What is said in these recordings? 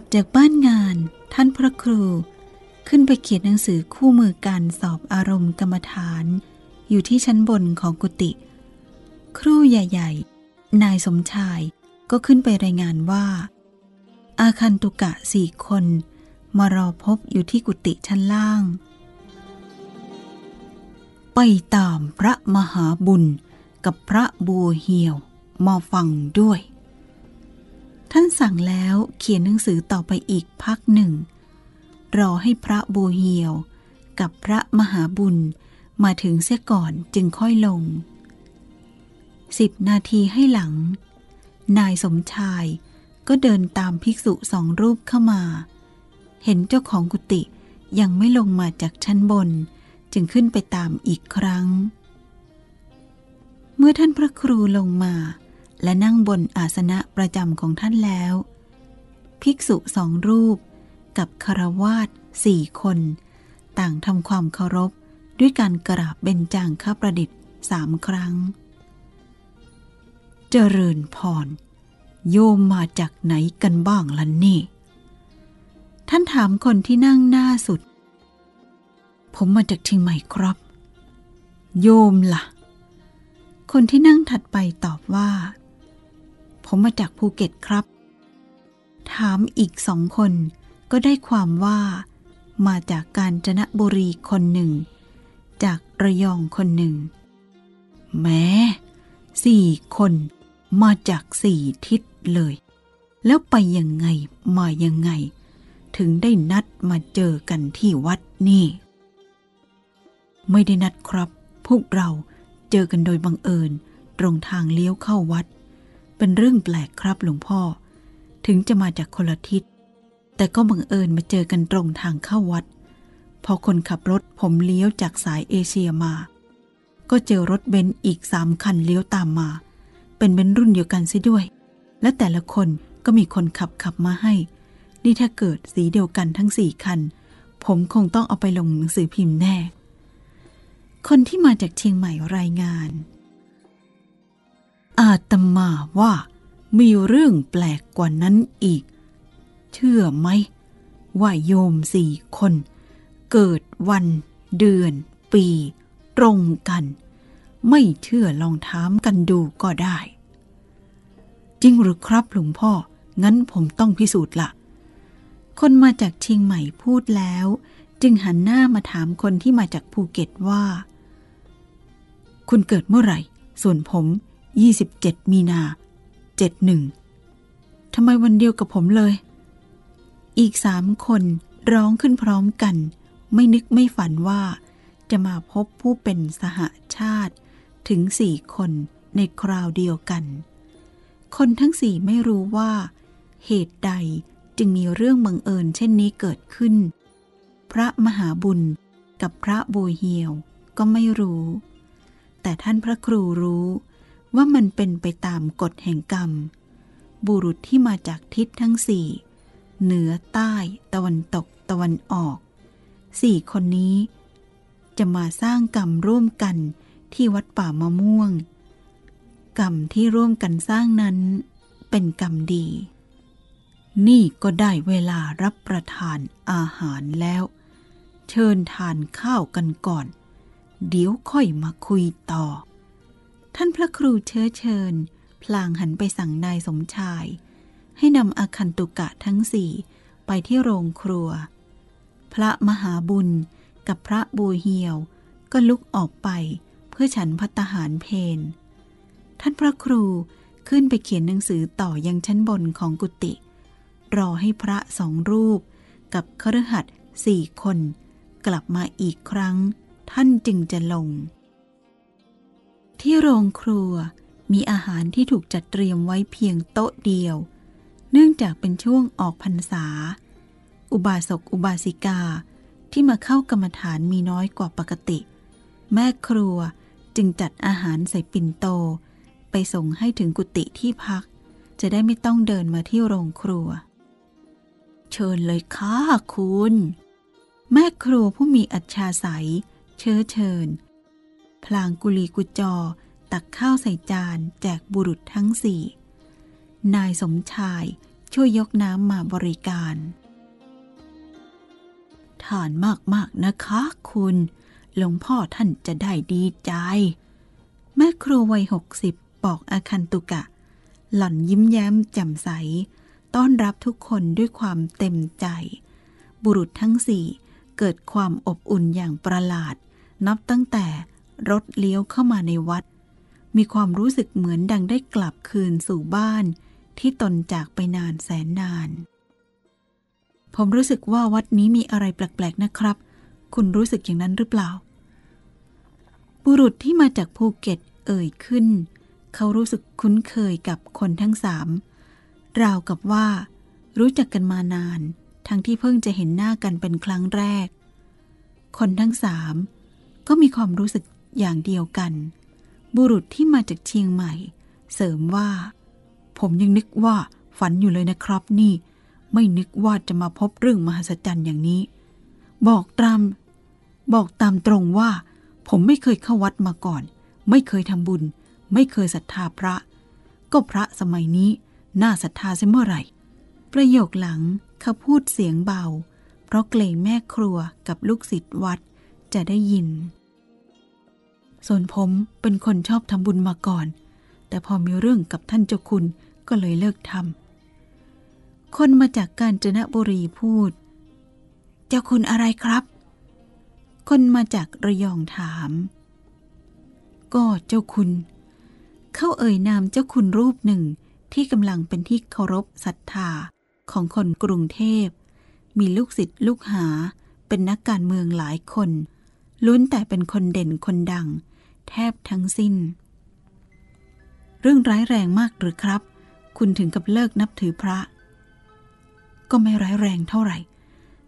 ลับจากบ้านงาน ท่านพระครู ขึ้นไปเขียนหนังสือคู่มือการสอบอารมณ์กรรมฐาน อยู่ที่ชั้นบนของกุฏิครู่ใหญ่ๆ นายสมชายก็ขึ้นไปรายงานว่า อาคันตุกะสี่คน มารอพบอยู่ที่กุฏิชั้นล่าง ไปตามพระมหาบุญกับพระบัวเหี่ยวมาฟังด้วย ท่านสั่งแล้วเขียนหนังสือต่อไปอีกพักหนึ่ง รอให้พระโบเหี่ยวกับพระมหาบุญมาถึงเสียก่อนจึงค่อยลงสิบนาทีให้หลัง นายสมชายก็เดินตามภิกษุสองรูปเข้ามา เห็นเจ้าของกุฏิยังไม่ลงมาจากชั้นบน จึงขึ้นไปตามอีกครั้ง เมื่อท่านพระครูลงมา และนั่งบนอาสนะประจำของท่านแล้ว ภิกษุสองรูป กับคารวาสสี่คน ต่างทำความเคารพด้วยการกราบเบญจางข้าประดิษฐ์สามครั้ง เจริญพร โยมมาจากไหนกันบ้างล่ะนี่ ท่านถามคนที่นั่งหน้าสุด ผมมาจากเชียงใหม่ครับ โยมล่ะ คนที่นั่งถัดไปตอบว่า ผมมาจากภูเก็ตครับ ถามอีกสองคนก็ได้ความว่า มาจากกาญจนบุรีคนหนึ่ง จากระยองคนหนึ่ง แม้สี่คนมาจากสี่ทิศเลย แล้วไปยังไงมายังไง ถึงได้นัดมาเจอกันที่วัดนี่ ไม่ได้นัดครับ พวกเราเจอกันโดยบังเอิญ ตรงทางเลี้ยวเข้าวัด เป็นเรื่องแปลกครับหลวงพ่อ ถึงจะมาจากคนละทิศ แต่ก็บังเอิญมาเจอกันตรงทางเข้าวัด พอคนขับรถผมเลี้ยวจากสายเอเชียมา ก็เจอรถเบนซ์อีกสามคันเลี้ยวตามมา เป็นเบนซ์รุ่นเดียวกันซิด้วย และแต่ละคนก็มีคนขับขับมาให้ นี่ถ้าเกิดสีเดียวกันทั้งสี่คัน ผมคงต้องเอาไปลงหนังสือพิมพ์แน่ คนที่มาจากเชียงใหม่รายงาน อาตมาว่ามีเรื่องแปลกกว่านั้นอีก เชื่อไหม ว่าโยมสี่คน เกิดวัน เดือน ปี ตรงกัน ไม่เชื่อลองถามกันดูก็ได้ จริงหรือครับหลวงพ่อ งั้นผมต้องพิสูจน์ละ คนมาจากเชียงใหม่พูดแล้ว จึงหันหน้ามาถามคนที่มาจากภูเก็ตว่า คุณเกิดเมื่อไหร่ ส่วนผม 27 มีนา 71ทำไมวันเดียวกับผมเลย อีกสามคนร้องขึ้นพร้อมกัน ไม่นึกไม่ฝันว่า จะมาพบผู้เป็นสหชาติ ถึงสี่คนในคราวเดียวกัน คนทั้งสี่ไม่รู้ว่า เหตุใดจึงมีเรื่องบังเอิญเช่นนี้เกิดขึ้น พระมหาบุญกับพระบัวเหี่ยวก็ไม่รู้ แต่ท่านพระครูรู้ ว่ามันเป็นไปตามกฎแห่งกรรม บุรุษที่มาจากทิศทั้งสี่ เหนือใต้ ตะวันตกตะวันออก สี่คนนี้ จะมาสร้างกรรมร่วมกันที่วัดป่ามะม่วง กรรมที่ร่วมกันสร้างนั้น เป็นกรรมดี นี่ก็ได้เวลารับประทานอาหารแล้ว เชิญทานข้าวกันก่อน เดี๋ยวค่อยมาคุยต่อ ท่านพระครูเชื้อเชิญ พลางหันไปสั่งนายสมชาย ให้นำอาคันตุกะทั้งสี่ไปที่โรงครัว พระมหาบุญกับพระบูเหียว ก็ลุกออกไปเพื่อฉันพัตหารเพนท่านพระครูขึ้นไปเขียนหนังสือต่อยังชั้นบนของกุฏิรอให้พระสองรูป กับครหัสสี่คน กลับมาอีกครั้ง ท่านจึงจะลง ที่โรงครัวมีอาหารที่ถูกจัดเตรียมไว้เพียงโต๊ะเดียว เนื่องจากเป็นช่วงออกพรรษา อุบาสกอุบาสิกาที่มาเข้ากรรมฐานมีน้อยกว่าปกติ แม่ครัวจึงจัดอาหารใส่ปิ่นโต ไปส่งให้ถึงกุฏิที่พัก จะได้ไม่ต้องเดินมาที่โรงครัว เชิญเลยค่ะคุณ แม่ครัวผู้มีอัจฉาสัยเชื้อเชิญ พลางกุลีกุจอ ตักข้าวใส่จานแจกบุรุษทั้งสี่ นายสมชายชช่วยยกน้ำมาบริการทานมากๆนะคะคุณ หลวงพ่อท่านจะได้ดีใจ แม่ครูวัยหกสิบบอกอาคันตุกะ หล่อนยิ้มแย้มแจ่มใส ต้อนรับทุกคนด้วยความเต็มใจ บุรุษทั้งสี่เกิดความอบอุ่นอย่างประหลาด นับตั้งแต่ รถเลี้ยวเข้ามาในวัด มีความรู้สึกเหมือนดังได้กลับคืนสู่บ้านที่ตนจากไปนานแสนนาน ผมรู้สึกว่าวัดนี้มีอะไรแปลกๆนะครับ คุณรู้สึกอย่างนั้นหรือเปล่า บุรุษที่มาจากภูเก็ตเอ่ยขึ้น เขารู้สึกคุ้นเคยกับคนทั้งสามราวกับว่า รู้จักกันมานาน ทั้งที่เพิ่งจะเห็นหน้ากันเป็นครั้งแรก คนทั้งสามก็มีความรู้สึก อย่างเดียวกัน บุรุษที่มาจากเชียงใหม่ เสริมว่า ผมยังนึกว่าฝันอยู่เลยนะครับนี่ ไม่นึกว่าจะมาพบเรื่องมหัศจรรย์อย่างนี้ บอกตาม บอกตามตรงว่า ผมไม่เคยเข้าวัดมาก่อน ไม่เคยทำบุญ ไม่เคยศรัทธาพระ ก็พระสมัยนี้น่าศรัทธาเสียเมื่อไหร่ ประโยคหลังเขาพูดเสียงเบา เพราะเกรงแม่ครัวกับลูกศิษย์วัดจะได้ยิน ส่วนผมเป็นคนชอบทำบุญมาก่อน แต่พอมีเรื่องกับท่านเจ้าคุณก็เลยเลิกทำคนมาจากกาญจนบุรีพูด เจ้าคุณอะไรครับ คนมาจากระยองถาม ก็เจ้าคุณ เข้าเอ่ยนามเจ้าคุณรูปหนึ่งที่กำลังเป็นที่เคารพศรัทธาของคนกรุงเทพ มีลูกศิษย์ลูกหาเป็นนักการเมืองหลายคนล้วนแต่เป็นคนเด่นคนดัง แทบทั้งสิ้น เรื่องร้ายแรงมากหรือครับ คุณถึงกับเลิกนับถือพระ ก็ไม่ร้ายแรงเท่าไหร่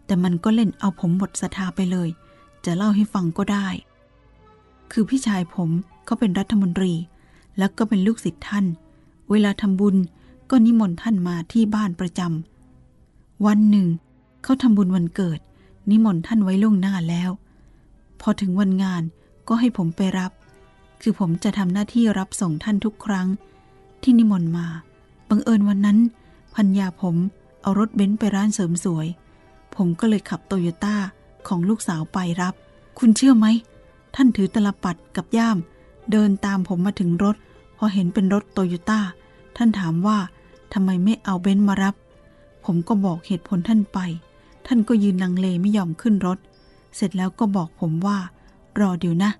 แต่มันก็เล่นเอาผมหมดศรัทธาไปเลย จะเล่าให้ฟังก็ได้ คือพี่ชายผมเขาเป็นรัฐมนตรี แล้วก็เป็นลูกศิษย์ท่าน เวลาทำบุญก็นิมนต์ท่านมาที่บ้านประจำวันหนึ่งเขาทำบุญวันเกิด นิมนต์ท่านไว้ล่วงหน้าแล้ว พอถึงวันงานก็ให้ผมไปรับ คือผมจะทำหน้าที่รับส่งท่านทุกครั้ง ที่นิมนต์มา บังเอิญวันนั้นภรรยาผมเอารถเบนซ์ไปร้านเสริมสวย ผมก็เลยขับโตโยต้าของลูกสาวไปรับ คุณเชื่อไหม ท่านถือตาลปัตรกับย่าม เดินตามผมมาถึงรถ พอเห็นเป็นรถโตโยต้า ท่านถามว่าทำไมไม่เอาเบนซ์มารับ ผมก็บอกเหตุผลท่านไป ท่านก็ยืนลังเลไม่ยอมขึ้นรถ เสร็จแล้วก็บอกผมว่า รอเดี๋ยวนะ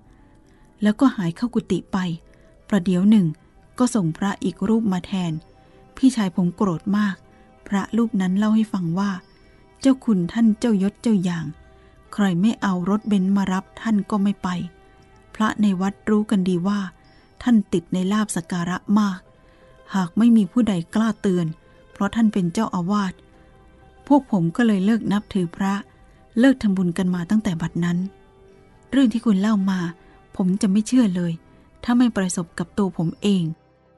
แล้วก็หายเข้ากุฏิไป ประเดี๋ยวหนึ่งก็ส่งพระอีกรูปมาแทน พี่ชายผมโกรธมาก พระรูปนั้นเล่าให้ฟังว่า เจ้าคุณท่านเจ้ายศเจ้าอย่าง ใครไม่เอารถเบนซ์มารับท่านก็ไม่ไป พระในวัดรู้กันดีว่า ท่านติดในลาบสการะมาก หากไม่มีผู้ใดกล้าเตือน เพราะท่านเป็นเจ้าอาวาสพวกผมก็เลยเลิกนับถือพระ เลิกทำบุญกันมาตั้งแต่บัดนั้น เรื่องที่คุณเล่ามา ผมจะไม่เชื่อเลย ถ้าไม่ประสบกับตัวผมเอง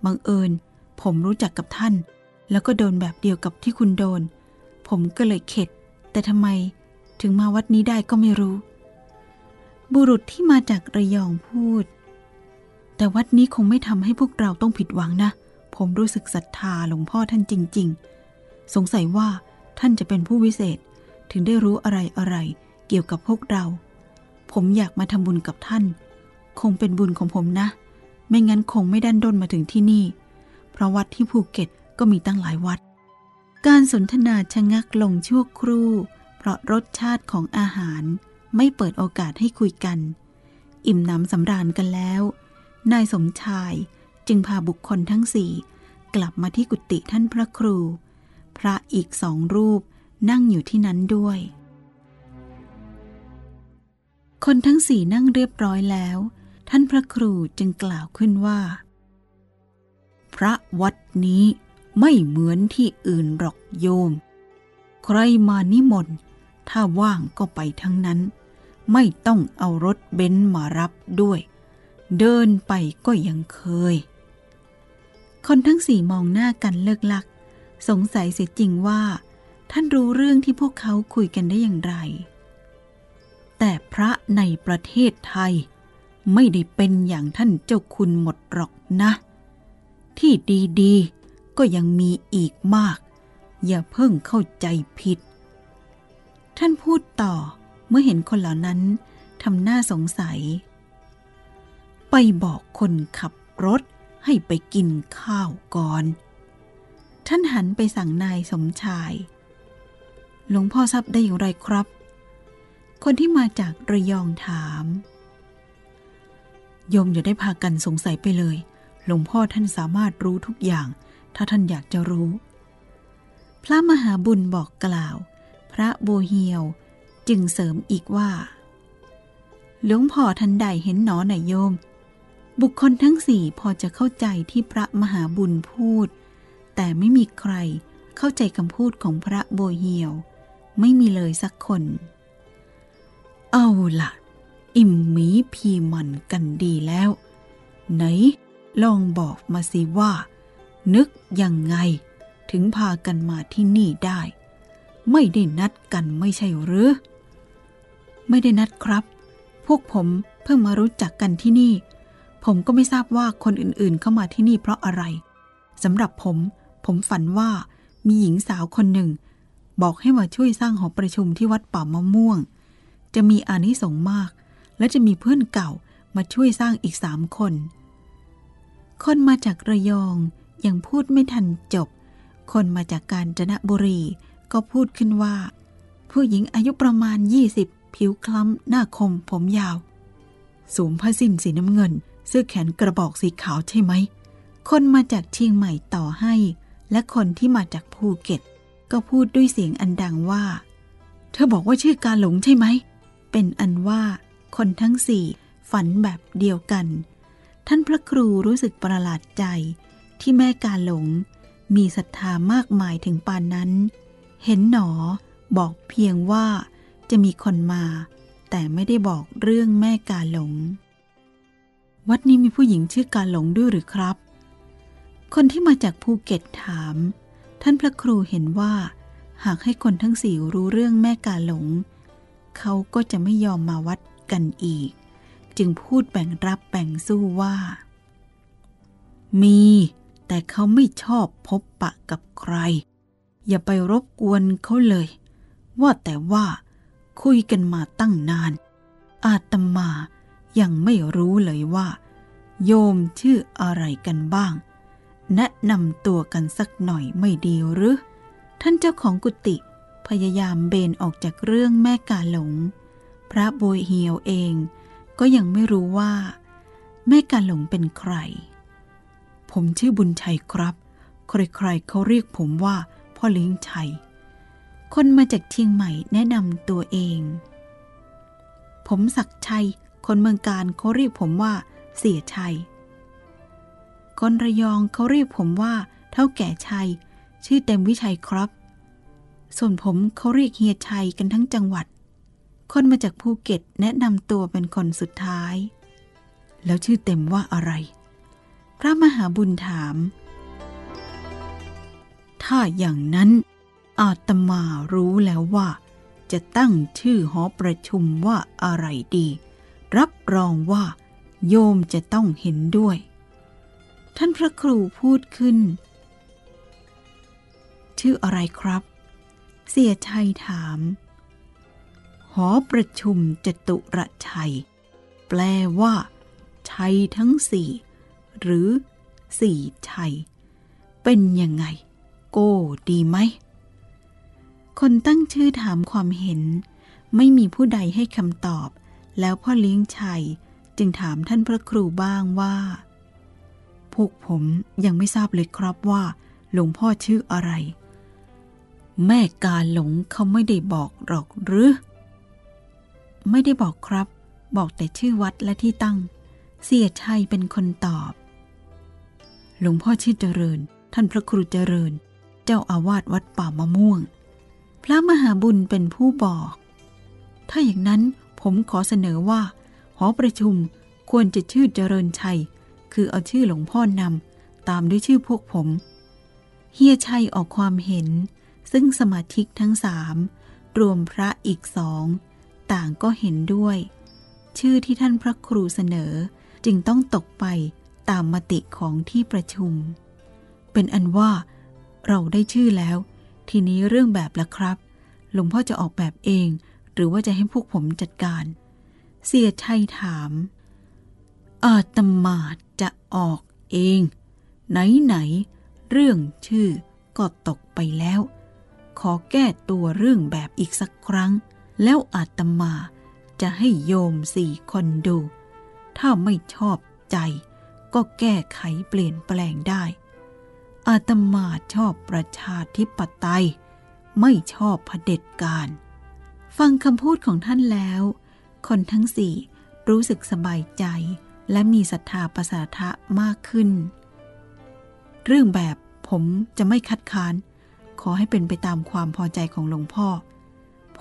บังเอิญ ผมรู้จักกับท่าน แล้วก็โดนแบบเดียวกับที่คุณโดน ผมก็เลยเข็ด แต่ทำไมถึงมาวัดนี้ได้ก็ไม่รู้ บุรุษที่มาจากระยองพูด แต่วัดนี้คงไม่ทำให้พวกเราต้องผิดหวังนะ ผมรู้สึกศรัทธาหลวงพ่อท่านจริง ๆ สงสัยว่าท่านจะเป็นผู้วิเศษ ถึงได้รู้อะไรอะไรเกี่ยวกับพวกเรา ผมอยากมาทำบุญกับท่าน คงเป็นบุญของผมนะ ไม่งั้นคงไม่ดันด้นมาถึงที่นี่ เพราะวัดที่ภูเก็ตก็มีตั้งหลายวัด การสนทนาชะงักลงชั่วครู่ เพราะรสชาติของอาหารไม่เปิดโอกาสให้คุยกัน อิ่มหนำสำราญกันแล้ว นายสมชายจึงพาบุคคลทั้งสี่กลับมาที่กุฏิท่านพระครู พระอีกสองรูปนั่งอยู่ที่นั้นด้วย คนทั้งสี่นั่งเรียบร้อยแล้ว ท่านพระครูจึงกล่าวขึ้นว่า พระวัดนี้ไม่เหมือนที่อื่นหรอกโยม ใครมานิมนต์ ถ้าว่างก็ไปทั้งนั้น ไม่ต้องเอารถเบนซ์มารับด้วย เดินไปก็ยังเคย คนทั้งสี่มองหน้ากันเลิกลัก สงสัยเสียจริงว่า ท่านรู้เรื่องที่พวกเขาคุยกันได้อย่างไร แต่พระในประเทศไทย ไม่ได้เป็นอย่างท่านเจ้าคุณหมดหรอกนะ ที่ดีๆ ก็ยังมีอีกมาก อย่าเพิ่งเข้าใจผิด ท่านพูดต่อเมื่อเห็นคนเหล่านั้นทำหน้าสงสัย ไปบอกคนขับรถให้ไปกินข้าวก่อน ท่านหันไปสั่งนายสมชาย หลวงพ่อทราบได้อย่างไรครับ คนที่มาจากระยองถาม โยมอย่าได้พากันสงสัยไปเลย หลวงพ่อท่านสามารถรู้ทุกอย่าง ถ้าท่านอยากจะรู้ พระมหาบุญบอกกล่าว พระโบเฮียวจึงเสริมอีกว่า หลวงพ่อทันใดเห็นหนอหนโยม บุคคลทั้งสี่พอจะเข้าใจที่พระมหาบุญพูด แต่ไม่มีใครเข้าใจคำพูดของพระโบเฮียว ไม่มีเลยสักคน เอาล่ะ อิ่มหมีพีมันกันดีแล้ว ไหน ลองบอกมาสิว่า นึกยังไง ถึงพากันมาที่นี่ได้ ไม่ได้นัดกันไม่ใช่หรือ ไม่ได้นัดครับ พวกผมเพิ่งมารู้จักกันที่นี่ ผมก็ไม่ทราบว่าคนอื่นๆเข้ามาที่นี่เพราะอะไรสำหรับผม ผมฝันว่ามีหญิงสาวคนหนึ่ง บอกให้มาช่วยสร้างหอประชุมที่วัดป่ามะม่วง จะมีอานิสงส์มาก และจะมีเพื่อนเก่ามาช่วยสร้างอีกสามคน คนมาจากระยองยังพูดไม่ทันจบ คนมาจากกาญจนบุรีก็พูดขึ้นว่า ผู้หญิงอายุประมาณ 20 ผิวคล้ำหน้าคมผมยาว สวมผ้าสิ้นสีน้ำเงิน เสื้อแขนกระบอกสีขาวใช่ไหม คนมาจากเชียงใหม่ต่อให้ และคนที่มาจากภูเก็ต ก็พูดด้วยเสียงอันดังว่า เธอบอกว่าชื่อการหลงใช่ไหม เป็นอันว่า คนทั้งสี่ฝันแบบเดียวกัน ท่านพระครูรู้สึกประหลาดใจที่แม่กาหลง มีศรัทธามากมายถึงปานนั้น เห็นหนอบอกเพียงว่าจะมีคนมา แต่ไม่ได้บอกเรื่องแม่กาหลง วัดนี้มีผู้หญิงชื่อกาหลงด้วยหรือครับ คนที่มาจากภูเก็ตถาม ท่านพระครูเห็นว่า หากให้คนทั้งสี่รู้เรื่องแม่กาหลง เขาก็จะไม่ยอมมาวัด กันอีก จึงพูดแบ่งรับแบ่งสู้ว่า มี แต่เขาไม่ชอบพบปะกับใคร อย่าไปรบกวนเขาเลย ว่าแต่ว่าคุยกันมาตั้งนาน อาตมายังไม่รู้เลยว่า โยมชื่ออะไรกันบ้าง แนะนำตัวกันสักหน่อยไม่ดีหรือ ท่านเจ้าของกุฏิพยายามเบนออกจากเรื่องแม่กาหลง พระโบยเฮียวเอง ก็ยังไม่รู้ว่า แม่กาหลงเป็นใคร ผมชื่อบุญชัยครับ ใครๆเขาเรียกผมว่า พ่อเลี้ยงชัย คนมาจากเชียงใหม่แนะนำตัวเอง ผมศักชัย คนเมืองการเขาเรียกผมว่า เสียชัย คนระยองเขาเรียกผมว่า เท่าแก่ชัย ชื่อเต็มวิชัยครับ ส่วนผมเขาเรียกเฮียชัยกันทั้งจังหวัด คนมาจากภูเก็ตแนะนำตัวเป็นคนสุดท้าย แล้วชื่อเต็มว่าอะไร พระมหาบุญถาม ถ้าอย่างนั้น อาตมารู้แล้วว่า จะตั้งชื่อหอประชุมว่าอะไรดี รับรองว่า โยมจะต้องเห็นด้วย ท่านพระครูพูดขึ้น ชื่ออะไรครับ เสียชัยถาม หอประชุมจตุรชัย แปลว่า ชัยทั้งสี่ หรือสี่ชัย เป็นยังไง โก้ดีไหม คนตั้งชื่อถามความเห็น ไม่มีผู้ใดให้คำตอบ แล้วพ่อเลี้ยงชัย จึงถามท่านพระครูบ้างว่า พวกผมยังไม่ทราบเลยครับว่า หลวงพ่อชื่ออะไร แม่กาหลงเขาไม่ได้บอกหรอกหรือ ไม่ได้บอกครับ บอกแต่ชื่อวัดและที่ตั้ง เสียชัยเป็นคนตอบ หลวงพ่อชื่อเจริญ ท่านพระครูเจริญ เจ้าอาวาสวัดป่ามะม่วง พระมหาบุญเป็นผู้บอก ถ้าอย่างนั้นผมขอเสนอว่า หอประชุมควรจะชื่อเจริญชัย คือเอาชื่อหลวงพ่อนำตามด้วยชื่อพวกผม เฮียชัยออกความเห็น ซึ่งสมาชิกทั้งสามรวมพระอีกสอง ต่างก็เห็นด้วย ชื่อที่ท่านพระครูเสนอจึงต้องตกไปตามมติของที่ประชุม เป็นอันว่า เราได้ชื่อแล้ว ทีนี้เรื่องแบบละครับ หลวงพ่อจะออกแบบเอง หรือว่าจะให้พวกผมจัดการ เสียชัยถาม อาตมาจะออกเอง ไหนไหนๆเรื่องชื่อก็ตกไปแล้ว ขอแก้ตัวเรื่องแบบอีกสักครั้ง แล้วอาตมาจะให้โยมสี่คนดู ถ้าไม่ชอบใจ ก็แก้ไขเปลี่ยนแปลงได้ อาตมาชอบประชาธิปไตย ไม่ชอบเผด็จการ ฟังคำพูดของท่านแล้ว คนทั้งสี่รู้สึกสบายใจและมีศรัทธาประสาทะมากขึ้น เรื่องแบบผมจะไม่คัดค้าน ขอให้เป็นไปตามความพอใจของหลวงพ่อ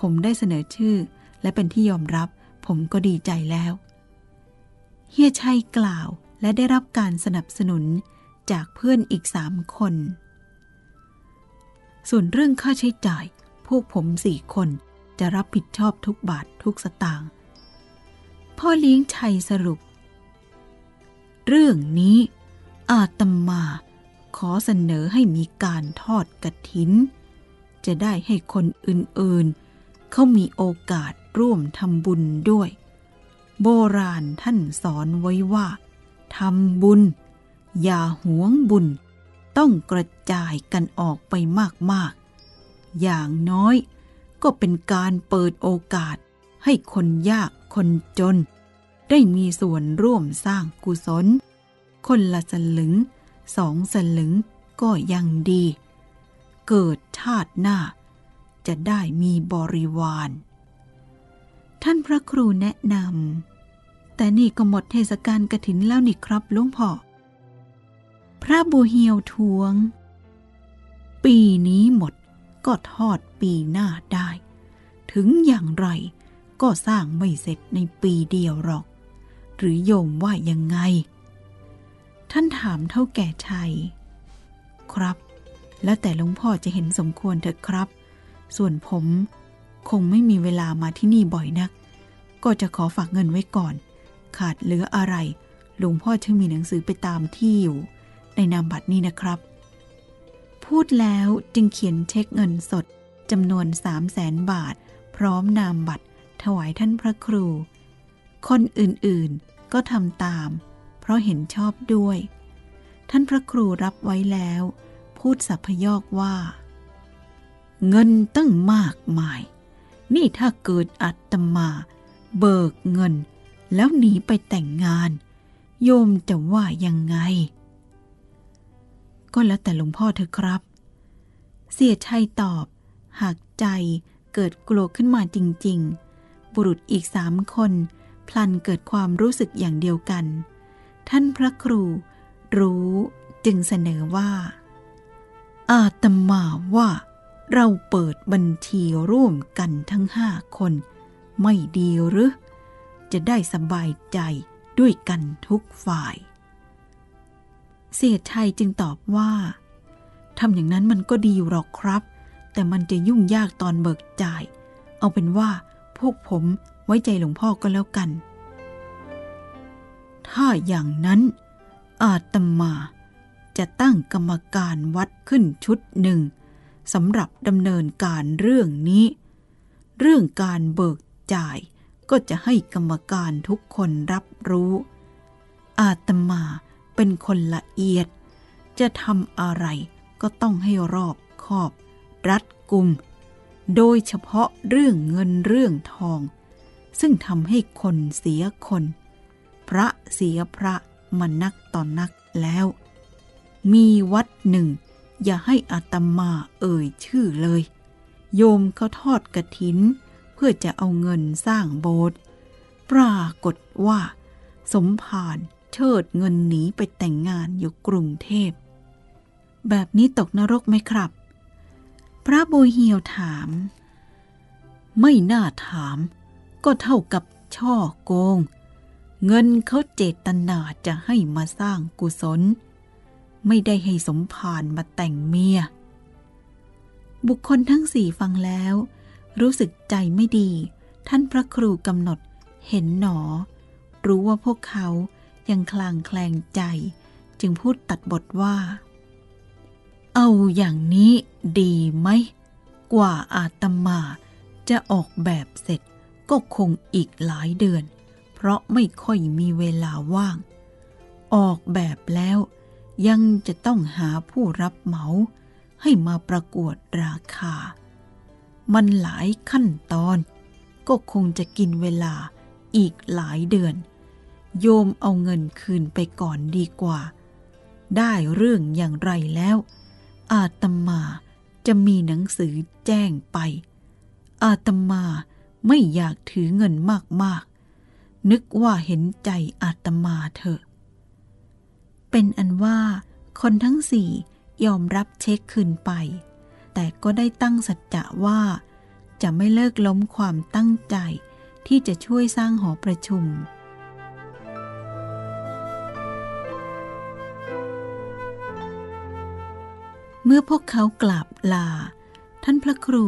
ผมได้เสนอชื่อ และเป็นที่ยอมรับ ผมก็ดีใจแล้ว เฮียชัยกล่าวและได้รับการสนับสนุนจากเพื่อนอีกสามคน ส่วนเรื่องค่าใช้จ่าย พวกผมสี่คนจะรับผิดชอบทุกบาททุกสตางค์ พ่อเลี้ยงชัยสรุป เรื่องนี้อาตมาขอเสนอให้มีการทอดกระถิน จะได้ให้คนอื่น เขามีโอกาสร่วมทำบุญด้วย โบราณท่านสอนไว้ว่าทำบุญ อย่าหวงบุญ ต้องกระจายกันออกไปมากๆ อย่างน้อยก็เป็นการเปิดโอกาสให้คนยากคนจน ได้มีส่วนร่วมสร้างกุศล คนละสลึงสองสลึงก็ยังดี เกิดชาติหน้า จะได้มีบริวาร ท่านพระครูแนะนำ แต่นี่ก็หมดเทศกาลกระถินแล้วนี่ครับหลวงพ่อ พระบูเฮียวทวง ปีนี้หมดก็ทอดปีหน้าได้ ถึงอย่างไรก็สร้างไม่เสร็จในปีเดียวหรอก หรือโยมว่ายังไง ท่านถามเท่าแก่ชัย ครับ แล้วแต่หลวงพ่อจะเห็นสมควรเถอะครับ ส่วนผม คงไม่มีเวลามาที่นี่บ่อยนัก ก็จะขอฝากเงินไว้ก่อน ขาดเหลืออะไรหลวงพ่อช่างมีหนังสือไปตามที่อยู่ ในนามบัตรนี้นะครับ พูดแล้วจึงเขียนเช็คเงินสดจำนวนสามแสนบาท พร้อมนามบัตรถวายท่านพระครู คนอื่นๆก็ทำตาม เพราะเห็นชอบด้วย ท่านพระครูรับไว้แล้ว พูดสัพพยอกว่า เงินตั้งมากมาย นี่ถ้าเกิดอัตมา เบิกเงิน แล้วหนีไปแต่งงาน โยมจะว่ายังไง ก็แล้วแต่หลวงพ่อเธอครับ เสียชัยตอบ หากใจเกิดกลัวขึ้นมาจริง ๆ บุรุษอีกสามคน พลันเกิดความรู้สึกอย่างเดียวกัน ท่านพระครู รู้จึงเสนอว่า อาตมาว่า เราเปิดบัญชีร่วมกันทั้งห้าคน ไม่ดีหรือ จะได้สบายใจด้วยกันทุกฝ่าย เสียชัยจึงตอบว่าทำอย่างนั้นมันก็ดีอยู่หรอกครับ แต่มันจะยุ่งยากตอนเบิกจ่าย เอาเป็นว่าพวกผมไว้ใจหลวงพ่อก็แล้วกัน ถ้าอย่างนั้น อาตมาจะตั้งกรรมการวัดขึ้นชุดหนึ่ง สำหรับดำเนินการเรื่องนี้ เรื่องการเบิกจ่ายก็จะให้กรรมการทุกคนรับรู้ อาตมาเป็นคนละเอียด จะทำอะไรก็ต้องให้รอบคอบ รัดกุม โดยเฉพาะเรื่องเงินเรื่องทอง ซึ่งทำให้คนเสียคน พระเสียพระมานักต่อนนักแล้ว มีวัดหนึ่ง อย่าให้อาตมาเอ่ยชื่อเลย โยมเขาทอดกระถิน เพื่อจะเอาเงินสร้างโบสถ์ปรากฏว่า สมภารเชิดเงินหนีไปแต่งงานอยู่กรุงเทพ แบบนี้ตกนรกไหมครับ พระโบเฮียวถาม ไม่น่าถาม ก็เท่ากับช่อโกง เงินเขาเจตนาจะให้มาสร้างกุศล ไม่ได้ให้สมภารมาแต่งเมีย บุคคลทั้งสี่ฟังแล้ว รู้สึกใจไม่ดี ท่านพระครูกำหนดเห็นหนอ รู้ว่าพวกเขายังคลางแคลงใจ จึงพูดตัดบทว่า เอาอย่างนี้ดีไหม กว่าอาตมาจะออกแบบเสร็จก็คงอีกหลายเดือน เพราะไม่ค่อยมีเวลาว่าง ออกแบบแล้ว ยังจะต้องหาผู้รับเหมาให้มาประกวดราคา มันหลายขั้นตอน ก็คงจะกินเวลาอีกหลายเดือน โยมเอาเงินคืนไปก่อนดีกว่า ได้เรื่องอย่างไรแล้ว อาตมาจะมีหนังสือแจ้งไป อาตมาไม่อยากถือเงินมากๆ นึกว่าเห็นใจอาตมาเถอะ เป็นอันว่า คนทั้งสี่ยอมรับเช็คคืนไป แต่ก็ได้ตั้งสัจจะว่า จะไม่เลิกล้มความตั้งใจ ที่จะช่วยสร้างหอประชุม เมื่อพวกเขากราบลา ท่านพระครู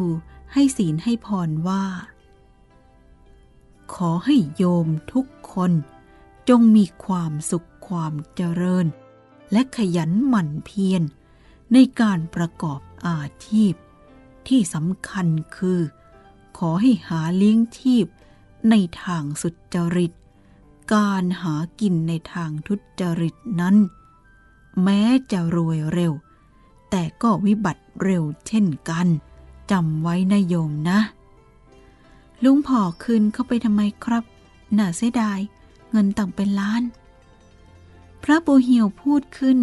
ให้ศีลให้พรว่า ขอให้โยมทุกคน จงมีความสุข ความเจริญ และขยันหมั่นเพียรในการประกอบอาชีพ ที่สำคัญคือ ขอให้หาเลี้ยงชีพในทางสุจริต การหากินในทางทุจริตนั้น แม้จะรวยเร็ว แต่ก็วิบัติเร็วเช่นกันจำไว้นะโยมนะ ลุงพ่อคืนเข้าไปทำไมครับ น่าเสียดาย เงินต่างเป็นล้าน พระโบเหียวพูดขึ้น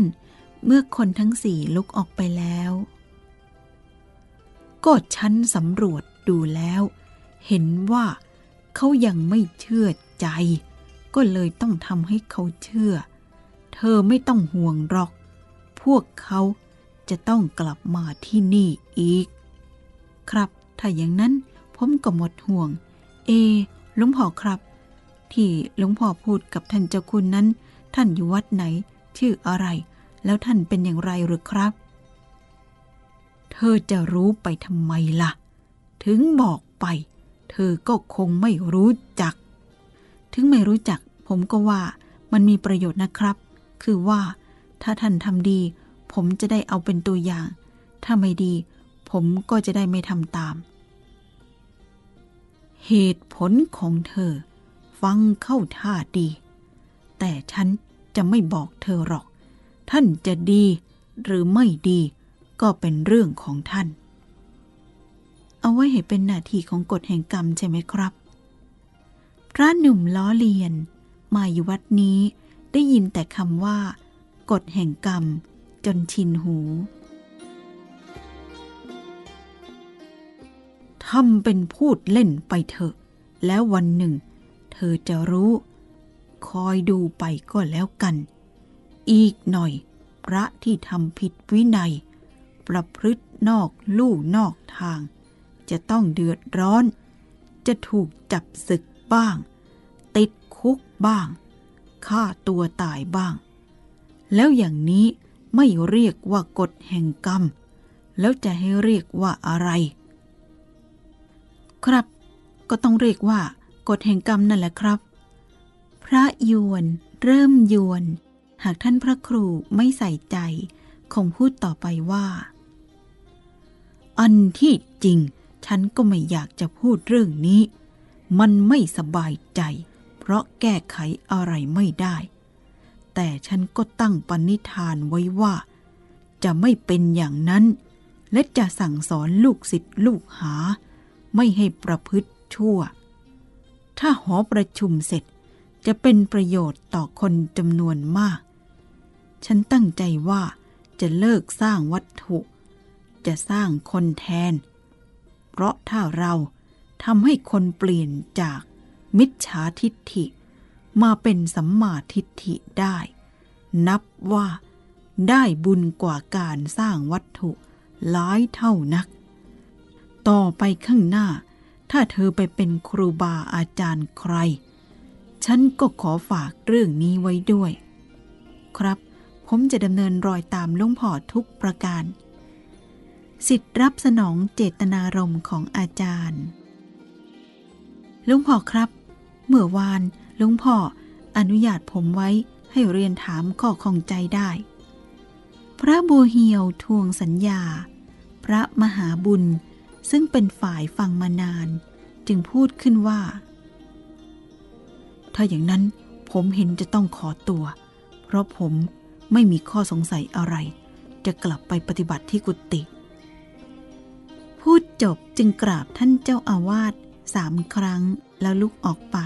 เมื่อคนทั้งสี่ลุกออกไปแล้วก็ฉันสำรวจดูแล้ว เห็นว่าเขายังไม่เชื่อใจ ก็เลยต้องทำให้เขาเชื่อ เธอไม่ต้องห่วงหรอก พวกเขาจะต้องกลับมาที่นี่อีก ครับ ถ้าอย่างนั้นผมก็หมดห่วง เอหลวงพ่อครับ ที่หลวงพ่อพูดกับท่านเจ้าคุณนั้น ท่านอยู่วัดไหน ชื่ออะไร แล้วท่านเป็นอย่างไรหรือครับ เธอจะรู้ไปทำไมล่ะ ถึงบอกไป เธอก็คงไม่รู้จัก ถึงไม่รู้จัก ผมก็ว่ามันมีประโยชน์นะครับ คือว่า ถ้าท่านทำดี ผมจะได้เอาเป็นตัวอย่าง ถ้าไม่ดี ผมก็จะได้ไม่ทำตาม เหตุผลของเธอ ฟังเข้าท่าดี แต่ฉันจะไม่บอกเธอหรอก ท่านจะดีหรือไม่ดี ก็เป็นเรื่องของท่าน เอาไว้ให้เป็นหน้าที่ของกฎแห่งกรรมใช่ไหมครับ พระหนุ่มล้อเลียน มาอยู่วัดนี้ได้ยินแต่คำว่า กฎแห่งกรรม จนชินหูทำเป็นพูดเล่นไปเถอะ แล้ววันหนึ่ง เธอจะรู้ คอยดูไปก็แล้วกัน อีกหน่อย พระที่ทำผิดวินัย ประพฤตินอกลู่นอกทาง จะต้องเดือดร้อน จะถูกจับศึกบ้าง ติดคุกบ้างฆ่าตัวตายบ้าง แล้วอย่างนี้ไม่เรียกว่ากฎแห่งกรรม แล้วจะให้เรียกว่าอะไร ครับ ก็ต้องเรียกว่ากฎแห่งกรรมนั่นแหละครับ ระยวน เริ่มยวน หากท่านพระครูไม่ใส่ใจ คงพูดต่อไปว่า อันที่จริง ฉันก็ไม่อยากจะพูดเรื่องนี้ มันไม่สบายใจ เพราะแก้ไขอะไรไม่ได้ แต่ฉันก็ตั้งปณิธานไว้ว่า จะไม่เป็นอย่างนั้น และจะสั่งสอนลูกศิษย์ลูกหา ไม่ให้ประพฤติชั่ว ถ้าหอประชุมเสร็จ จะเป็นประโยชน์ต่อคนจำนวนมาก ฉันตั้งใจว่าจะเลิกสร้างวัตถุ จะสร้างคนแทน เพราะถ้าเราทำให้คนเปลี่ยนจากมิจฉาทิฏฐิ มาเป็นสัมมาทิฏฐิได้ นับว่าได้บุญกว่าการสร้างวัตถุหลายเท่านัก ต่อไปข้างหน้า ถ้าเธอไปเป็นครูบาอาจารย์ใคร ฉันก็ขอฝากเรื่องนี้ไว้ด้วย ครับ ผมจะดำเนินรอยตามลุงพ่อทุกประการ สิทธิ์รับสนองเจตนารมณ์ของอาจารย์ลุงพ่อครับ เมื่อวานลุงพ่ออนุญาตผมไว้ให้เรียนถามข้อของใจได้พพระบัวเหียวทวงสัญญา พระมหาบุญซึ่งเป็นฝ่ายฟังมานาน จึงพูดขึ้นว่า ถ้าอย่างนั้นผมเห็นจะต้องขอตัว เพราะผมไม่มีข้อสงสัยอะไร จะกลับไปปฏิบัติที่กุฏิพูดจบจึงกราบท่านเจ้าอาวาสสามครั้งแล้วลุกออกไป